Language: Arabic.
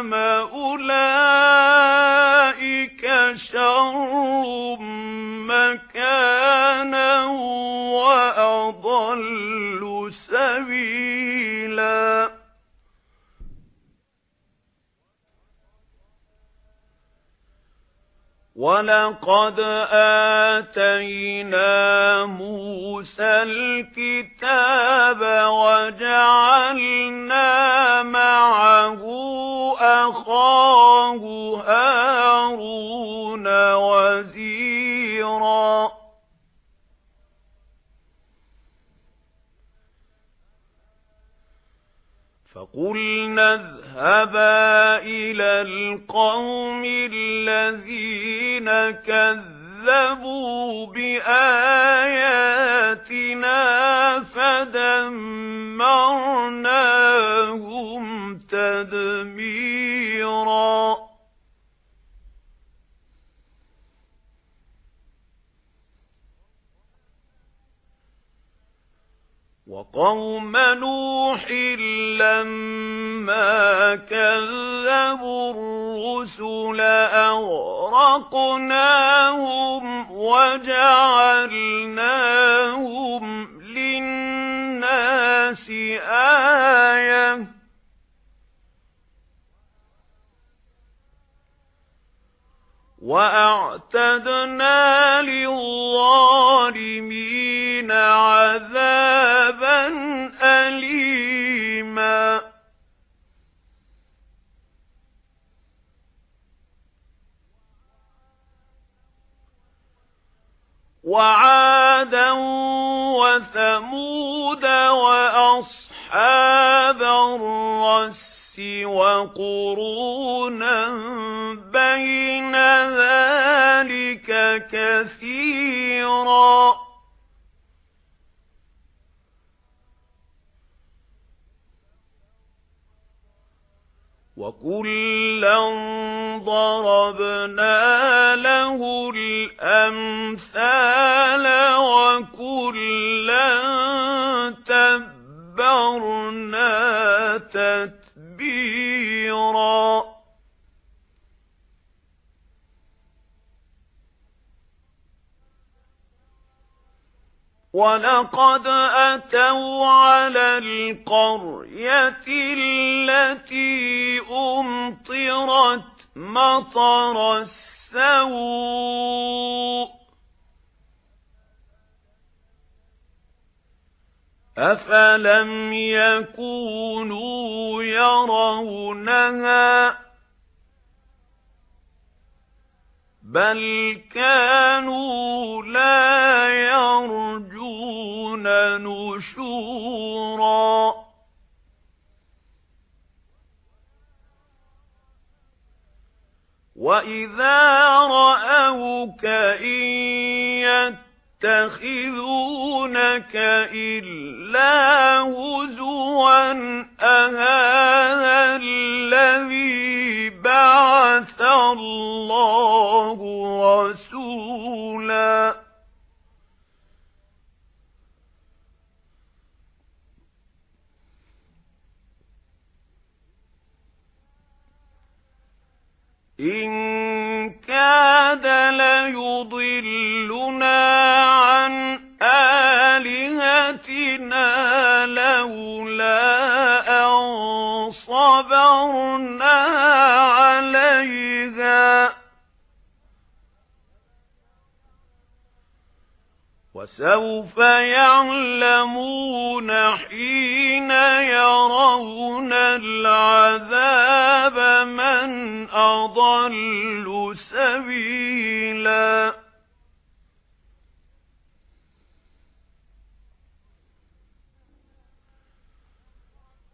جهنم أولئك شر مكانا وأضل سبيلا. وَلَقَدْ آتَيْنَا مُوسَى الْكِتَابَ وَجَعَلْنَا أَخَاهُ هَارُونَ وَزِيرًا. فَقُلْنَا اذْهَبَا إِلَى الْقَوْمِ الَّذِينَ كَذَّبُوا بِآيَاتِنَا فَدَمَّرْنَاهُمْ تَدْمِيرًا. وَقَوْمَ نُوحٍ لَمَّا كَذَّبُوا الرُّسُلَ أَغْرَقْنَاهُمْ وَجَعَلْنَاهُمْ لِلنَّاسِ آيَةً. وَأَعْتَدْنَا لِلظَّالِمِينَ عَذَابًا وَعَادًا وَثَمُودَ وَأَصْحَابَ الرَّسِّ وَقُرُونًا بَيْنَ ذَلِكَ كَثِيرًا. وَكُلًّا ضَرَبْنَا لَهُ الْأَمْثَالَ تَتْبِيرًا. وَلَقَدْ أَتَوْا عَلَى الْقَرْيَةِ الَّتِي أُمْطِرَتْ مَطَرَ السَّوْءِ. أَفَلَمْ يَكُونُوا يَرَوْنَهَا بَلْ كَانُوا لَا يَرْجُونَ نُشُورًا وَإِذَا رَأَوْكَ إِن يَتَّخِذُونَكَ إِلَّا هُزُوًا أَهَذَا الَّذِي بَعَثَ اللَّهُ رَسُولًا إِن كَادَ لَيُضِلُّنَا صبرنا عليها. وسوف يعلمون حين يرون العذاب من أضل سبيلاً.